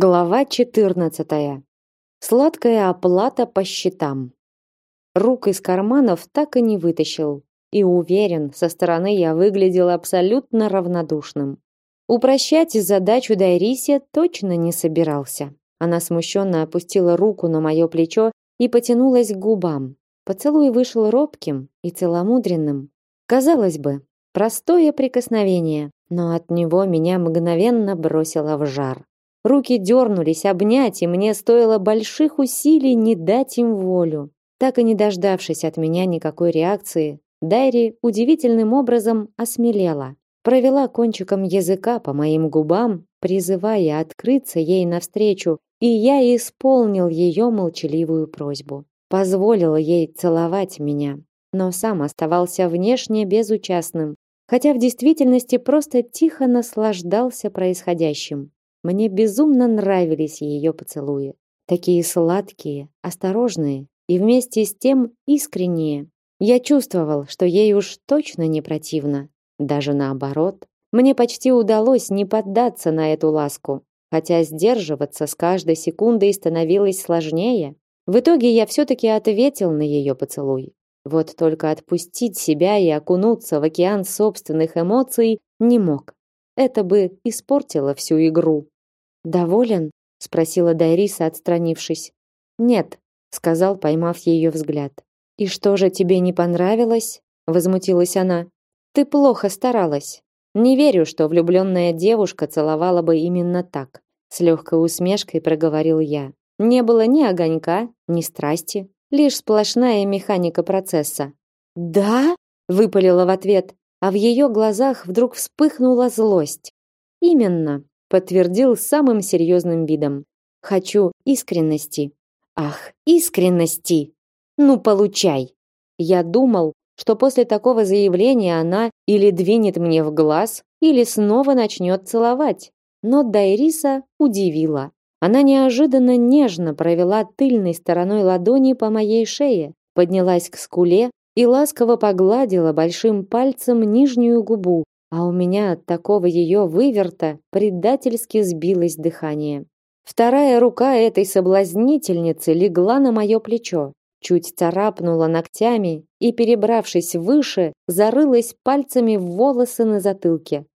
Глава 14. Сладкая оплата по счетам. Рук из карманов так и не вытащил, и уверен, со стороны я выглядел абсолютно равнодушным. Упрощать задачу Дайрисе точно не собирался. Она смущенно опустила руку на мое плечо и потянулась к губам. Поцелуй вышел робким и целомудренным. Казалось бы, простое прикосновение, но от него меня мгновенно бросило в жар. Руки дернулись обнять, и мне стоило больших усилий не дать им волю. Так и не дождавшись от меня никакой реакции, Дайри удивительным образом осмелела. Провела кончиком языка по моим губам, призывая открыться ей навстречу, и я исполнил ее молчаливую просьбу. Позволил ей целовать меня, но сам оставался внешне безучастным, хотя в действительности просто тихо наслаждался происходящим. Мне безумно нравились ее поцелуи. Такие сладкие, осторожные и вместе с тем искренние. Я чувствовал, что ей уж точно не противно. Даже наоборот. Мне почти удалось не поддаться на эту ласку, хотя сдерживаться с каждой секундой становилось сложнее. В итоге я все-таки ответил на ее поцелуй. Вот только отпустить себя и окунуться в океан собственных эмоций не мог. Это бы испортило всю игру. Доволен? спросила Дайриса, отстранившись. Нет, сказал, поймав ее взгляд. И что же тебе не понравилось? возмутилась она. Ты плохо старалась. Не верю, что влюбленная девушка целовала бы именно так, с легкой усмешкой проговорил я. Не было ни огонька, ни страсти, лишь сплошная механика процесса. Да? выпалила в ответ, а в ее глазах вдруг вспыхнула злость. Именно, подтвердил самым серьезным видом. Хочу искренности. Ах, искренности. Ну, получай. Я думал, что после такого заявления она или двинет мне в глаз, или снова начнет целовать. Но Дайриса удивила. Она неожиданно нежно провела тыльной стороной ладони по моей шее, поднялась к скуле и ласково погладила большим пальцем нижнюю губу, а у меня от такого ее выверта предательски сбилось дыхание. Вторая рука этой соблазнительницы легла на мое плечо, чуть царапнула ногтями и, перебравшись выше, зарылась пальцами в волосы на затылке.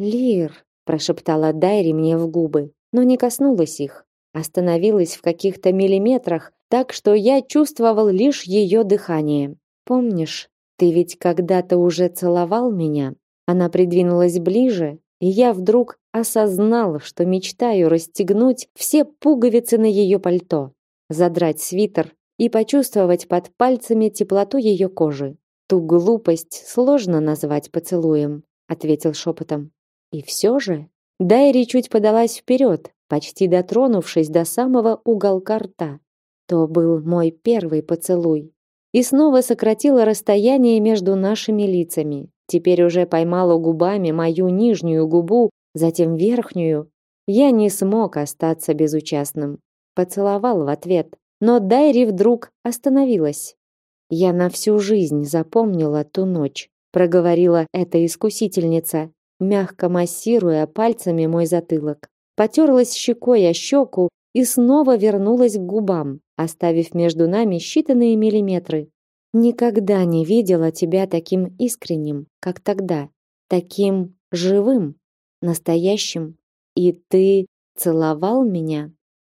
«Лир», – прошептала Дайри мне в губы, но не коснулась их. Остановилась в каких-то миллиметрах, так что я чувствовал лишь ее дыхание. «Помнишь, ты ведь когда-то уже целовал меня?» Она придвинулась ближе, и я вдруг осознал, что мечтаю расстегнуть все пуговицы на ее пальто, задрать свитер и почувствовать под пальцами теплоту ее кожи. Ту глупость сложно назвать поцелуем, ответил шепотом. И все же Дайри чуть подалась вперед, почти дотронувшись до самого уголка рта. То был мой первый поцелуй. И снова сократила расстояние между нашими лицами теперь уже поймала губами мою нижнюю губу, затем верхнюю. Я не смог остаться безучастным. Поцеловал в ответ, но Дайри вдруг остановилась. Я на всю жизнь запомнила ту ночь, проговорила эта искусительница, мягко массируя пальцами мой затылок. Потерлась щекой о щеку и снова вернулась к губам, оставив между нами считанные миллиметры. Никогда не видела тебя таким искренним, как тогда, таким живым, настоящим. И ты целовал меня.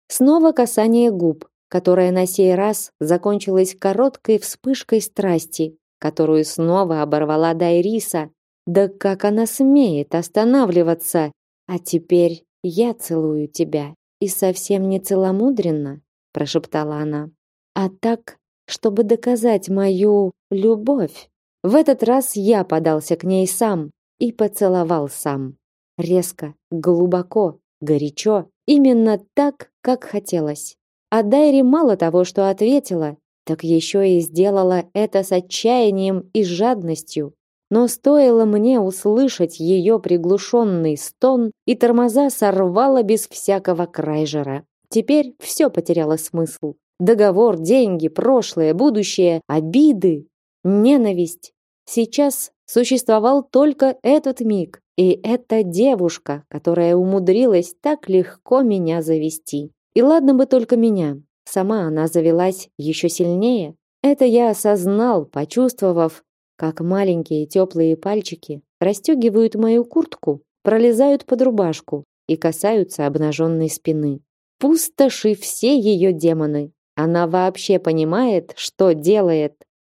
Снова касание губ, которое на сей раз закончилось короткой вспышкой страсти, которую снова оборвала Дайриса. Да как она смеет останавливаться? А теперь я целую тебя, и совсем не целомудренно, прошептала она. А так чтобы доказать мою любовь. В этот раз я подался к ней сам и поцеловал сам. Резко, глубоко, горячо, именно так, как хотелось. А Дайри мало того, что ответила, так еще и сделала это с отчаянием и жадностью. Но стоило мне услышать ее приглушенный стон, и тормоза сорвало без всякого крайжера. Теперь все потеряло смысл. Договор, деньги, прошлое, будущее, обиды, ненависть. Сейчас существовал только этот миг, И это девушка, которая умудрилась так легко меня завести. И ладно бы только меня. Сама она завелась еще сильнее. Это я осознал, почувствовав, как маленькие теплые пальчики расстегивают мою куртку, пролезают под рубашку и касаются обнаженной спины. Пустоши все ее демоны. Она вообще понимает, что делает.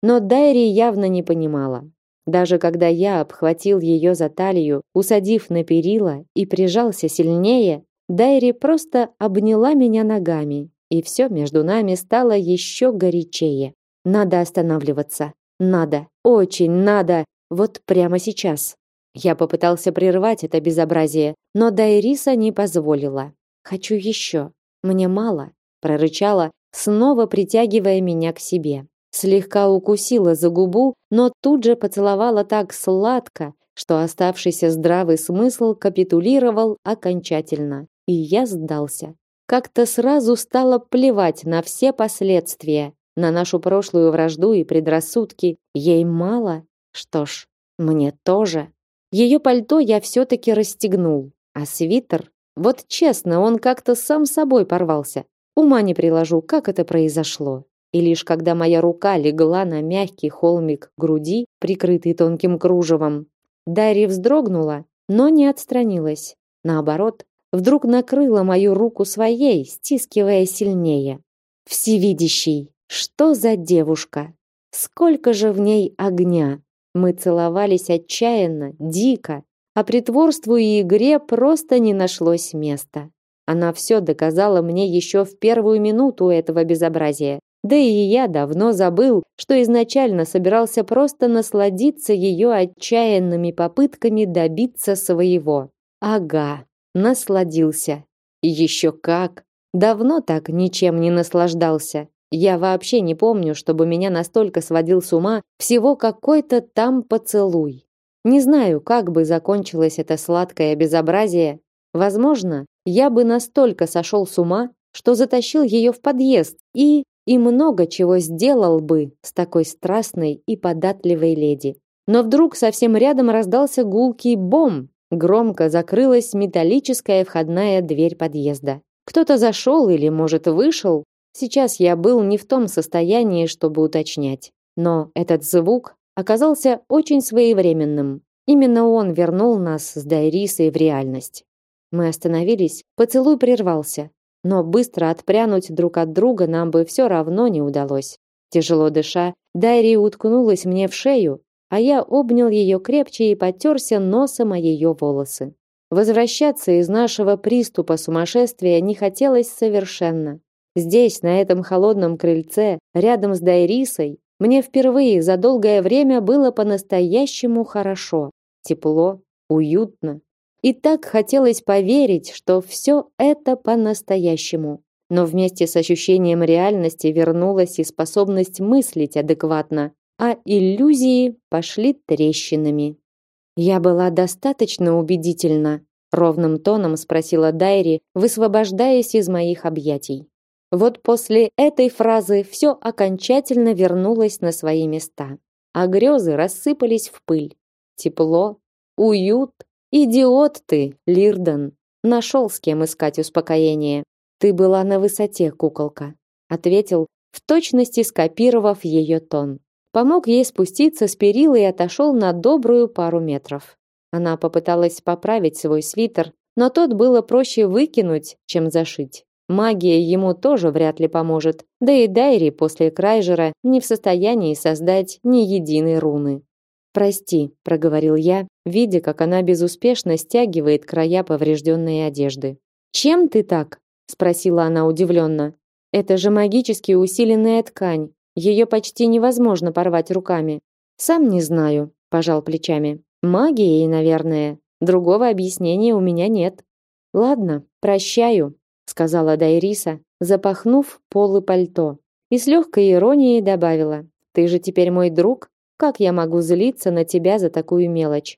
Но Дайри явно не понимала. Даже когда я обхватил ее за талию, усадив на перила и прижался сильнее, Дайри просто обняла меня ногами, и все между нами стало еще горячее. Надо останавливаться. Надо. Очень надо. Вот прямо сейчас. Я попытался прервать это безобразие, но Дайриса не позволила. Хочу еще. Мне мало, прорычала, снова притягивая меня к себе. Слегка укусила за губу, но тут же поцеловала так сладко, что оставшийся здравый смысл капитулировал окончательно, и я сдался. Как-то сразу стало плевать на все последствия, на нашу прошлую вражду и предрассудки. Ей мало? Что ж, мне тоже. Ее пальто я все-таки расстегнул, а свитер... Вот честно, он как-то сам собой порвался. Ума не приложу, как это произошло. И лишь когда моя рука легла на мягкий холмик груди, прикрытый тонким кружевом, Дарья вздрогнула, но не отстранилась. Наоборот, вдруг накрыла мою руку своей, стискивая сильнее. Всевидящий, что за девушка? Сколько же в ней огня! Мы целовались отчаянно, дико, а притворству и игре просто не нашлось места. Она все доказала мне еще в первую минуту этого безобразия. Да и я давно забыл, что изначально собирался просто насладиться ее отчаянными попытками добиться своего. Ага, насладился. Еще как. Давно так ничем не наслаждался. Я вообще не помню, чтобы меня настолько сводил с ума всего какой-то там поцелуй. Не знаю, как бы закончилось это сладкое безобразие. Возможно, я бы настолько сошел с ума, что затащил ее в подъезд и и много чего сделал бы с такой страстной и податливой леди. Но вдруг совсем рядом раздался гулкий бом. Громко закрылась металлическая входная дверь подъезда. Кто-то зашел или, может, вышел. Сейчас я был не в том состоянии, чтобы уточнять. Но этот звук оказался очень своевременным. Именно он вернул нас с Дайрисой в реальность. Мы остановились, поцелуй прервался, но быстро отпрянуть друг от друга нам бы все равно не удалось. Тяжело дыша, Дайри уткнулась мне в шею, а я обнял ее крепче и потерся носом о ее волосы. Возвращаться из нашего приступа сумасшествия не хотелось совершенно. Здесь, на этом холодном крыльце, рядом с Дайрисой, мне впервые за долгое время было по-настоящему хорошо, тепло, уютно. И так хотелось поверить, что все это по-настоящему. Но вместе с ощущением реальности вернулась и способность мыслить адекватно, а иллюзии пошли трещинами. Я была достаточно убедительна, ровным тоном спросила Дайри, высвобождаясь из моих объятий. Вот после этой фразы все окончательно вернулось на свои места, а грезы рассыпались в пыль. Тепло, уют, идиот ты, Лирден. Нашел с кем искать успокоение. Ты была на высоте, куколка, ответил, в точности скопировав ее тон. Помог ей спуститься с перил и отошел на добрую пару метров. Она попыталась поправить свой свитер, но тот было проще выкинуть, чем зашить. Магия ему тоже вряд ли поможет. Да и Дайри после Крайжера не в состоянии создать ни единой руны. «Прости», — проговорил я, видя, как она безуспешно стягивает края поврежденной одежды. «Чем ты так?» — спросила она удивленно. «Это же магически усиленная ткань. Ее почти невозможно порвать руками». «Сам не знаю», — пожал плечами. «Магией, наверное. Другого объяснения у меня нет». «Ладно, прощаю», сказала Дайриса, запахнув полы пальто. И с легкой иронией добавила: "Ты же теперь мой друг, как я могу злиться на тебя за такую мелочь?"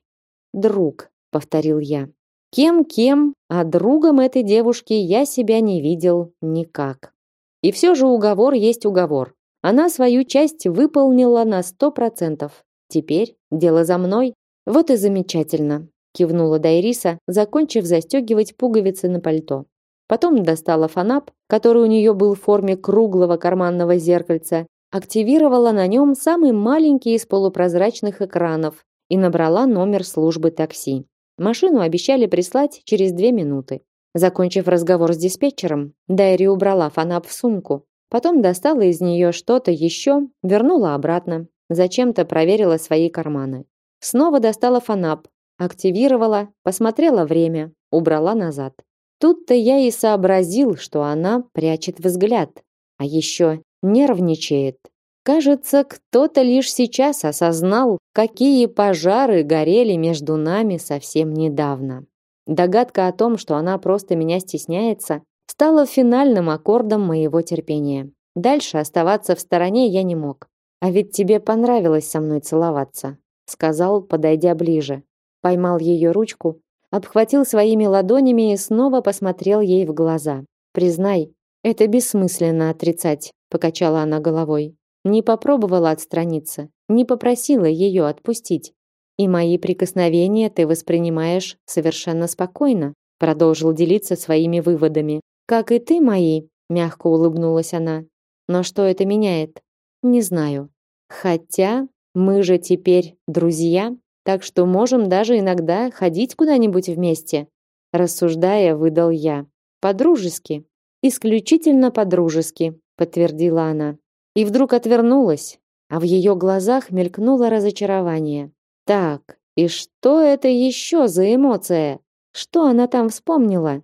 "Друг", повторил я. Кем-кем, а другом этой девушки я себя не видел никак. И все же уговор есть уговор. Она свою часть выполнила на сто процентов. Теперь дело за мной. Вот и замечательно. кивнула Дайриса, закончив застегивать пуговицы на пальто. Потом достала фанап, который у нее был в форме круглого карманного зеркальца, активировала на нем самый маленький из полупрозрачных экранов и набрала номер службы такси. Машину обещали прислать через две минуты. Закончив разговор с диспетчером, Дайри убрала фанап в сумку, потом достала из нее что-то еще, вернула обратно, зачем-то проверила свои карманы. Снова достала фанап, активировала, посмотрела время, убрала назад. Тут-то я и сообразил, что она прячет взгляд, а еще нервничает. Кажется, кто-то лишь сейчас осознал, какие пожары горели между нами совсем недавно. Догадка о том, что она просто меня стесняется, стала финальным аккордом моего терпения. Дальше оставаться в стороне я не мог. А ведь тебе понравилось со мной целоваться, сказал, подойдя ближе. Поймал ее ручку, обхватил своими ладонями и снова посмотрел ей в глаза. Признай, это бессмысленно отрицать, покачала она головой. Не попробовала отстраниться, не попросила ее отпустить. И мои прикосновения ты воспринимаешь совершенно спокойно, продолжил делиться своими выводами. Как и ты мои, мягко улыбнулась она. Но что это меняет? Не знаю. Хотя мы же теперь друзья, так что можем даже иногда ходить куда-нибудь вместе, рассуждая, выдал я. По-дружески, исключительно по-дружески, подтвердила она. И вдруг отвернулась, а в ее глазах мелькнуло разочарование. Так, и что это еще за эмоция? Что она там вспомнила?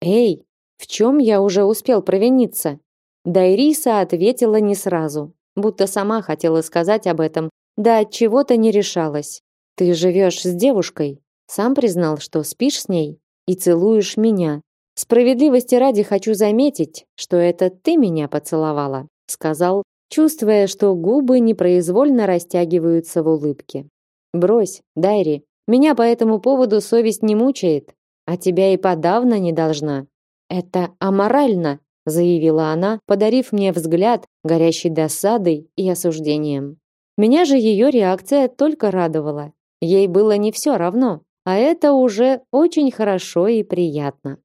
Эй, в чем я уже успел провиниться? Дайриса ответила не сразу, будто сама хотела сказать об этом, да от чего-то не решалась. Ты живешь с девушкой, сам признал, что спишь с ней и целуешь меня. Справедливости ради хочу заметить, что это ты меня поцеловала, сказал, чувствуя, что губы непроизвольно растягиваются в улыбке. Брось, Дайри, меня по этому поводу совесть не мучает, а тебя и подавно не должна. Это аморально, заявила она, подарив мне взгляд, горящий досадой и осуждением. Меня же ее реакция только радовала. Ей было не все равно, а это уже очень хорошо и приятно.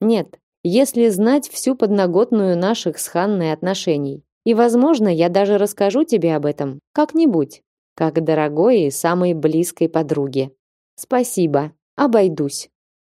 Нет, если знать всю подноготную наших с Ханной отношений, и, возможно, я даже расскажу тебе об этом как-нибудь, как дорогой и самой близкой подруге. Спасибо, обойдусь.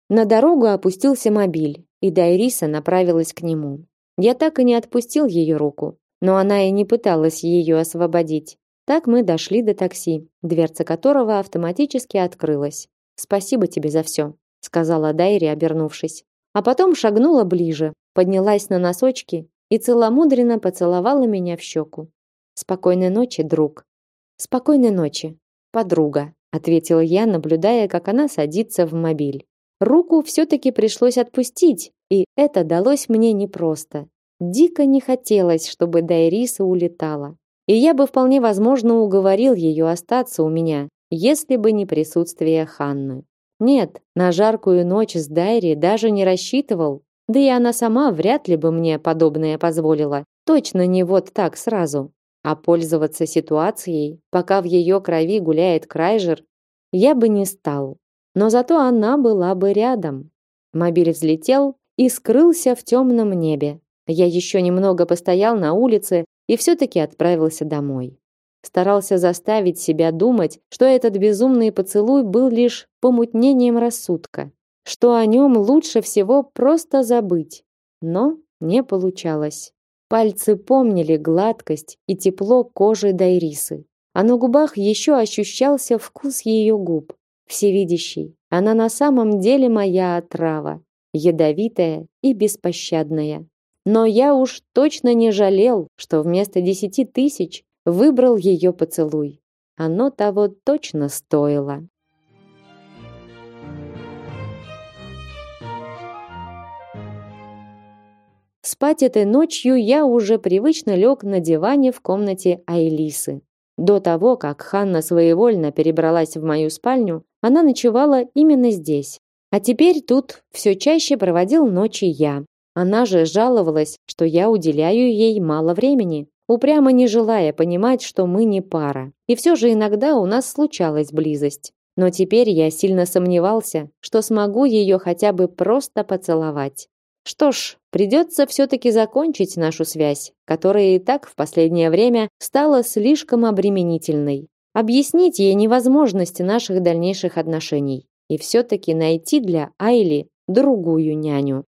На дорогу опустился мобиль, и Дайриса направилась к нему. Я так и не отпустил ее руку, но она и не пыталась ее освободить. Так мы дошли до такси, дверца которого автоматически открылась. Спасибо тебе за все, сказала Дайри, обернувшись. А потом шагнула ближе, поднялась на носочки и целомудренно поцеловала меня в щеку. Спокойной ночи, друг. Спокойной ночи, подруга, ответила я, наблюдая, как она садится в мобиль. Руку все-таки пришлось отпустить, и это далось мне непросто. Дико не хотелось, чтобы Дайриса улетала. И я бы вполне возможно уговорил ее остаться у меня, если бы не присутствие Ханны. Нет, на жаркую ночь с Дайри даже не рассчитывал, да и она сама вряд ли бы мне подобное позволила. Точно не вот так сразу. А пользоваться ситуацией, пока в ее крови гуляет Крайжер, я бы не стал но зато она была бы рядом. Мобиль взлетел и скрылся в темном небе. Я еще немного постоял на улице и все-таки отправился домой. Старался заставить себя думать, что этот безумный поцелуй был лишь помутнением рассудка, что о нем лучше всего просто забыть. Но не получалось. Пальцы помнили гладкость и тепло кожи Дайрисы, а на губах еще ощущался вкус ее губ всевидящий. Она на самом деле моя отрава, ядовитая и беспощадная. Но я уж точно не жалел, что вместо десяти тысяч выбрал ее поцелуй. Оно того точно стоило. Спать этой ночью я уже привычно лег на диване в комнате Айлисы. До того, как Ханна своевольно перебралась в мою спальню, она ночевала именно здесь. А теперь тут все чаще проводил ночи я. Она же жаловалась, что я уделяю ей мало времени, упрямо не желая понимать, что мы не пара. И все же иногда у нас случалась близость. Но теперь я сильно сомневался, что смогу ее хотя бы просто поцеловать. Что ж, придется все-таки закончить нашу связь, которая и так в последнее время стала слишком обременительной. Объяснить ей невозможность наших дальнейших отношений и все-таки найти для Айли другую няню.